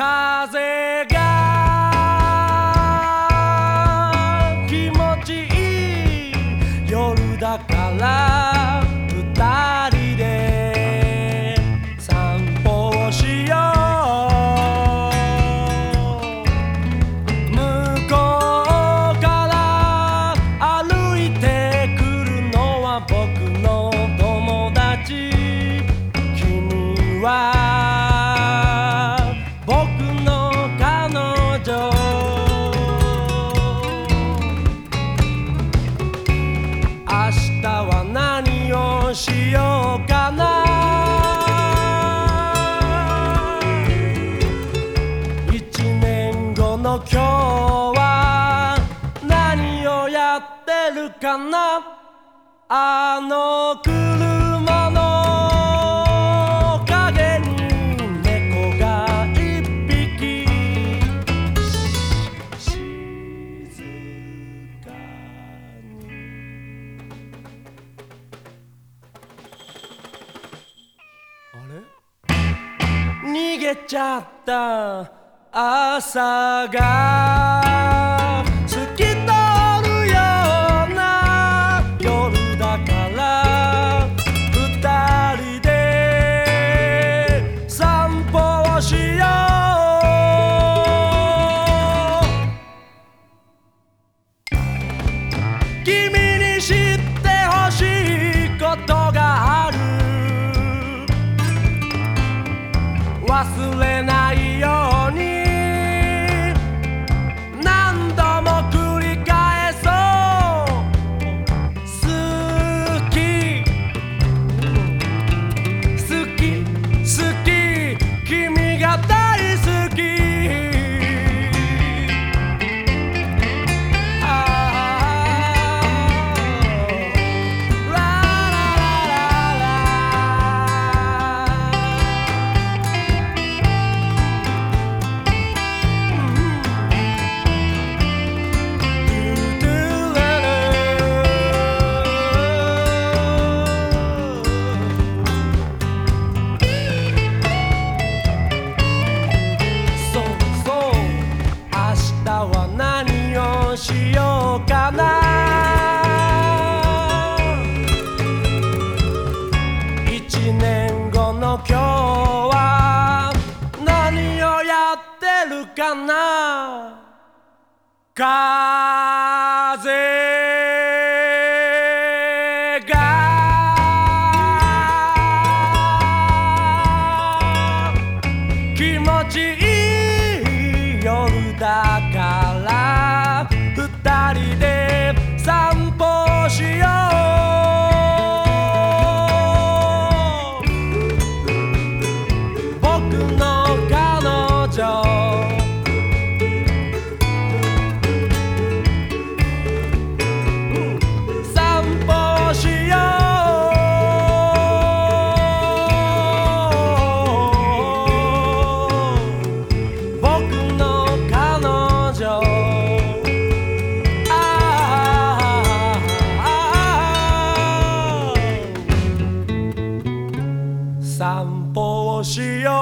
風が気持ちいい夜だから。の今日は何をやってるかな？あの車の陰に猫が一匹。静かに。あれ？逃げちゃった。朝が透き通るような夜だから二人で散歩をしよう。君に知ってほしいことがある。忘れないかな一年後の今日は何をやってるかな。風。の彼女。散歩しよう。僕の彼女。あー散歩をしよう。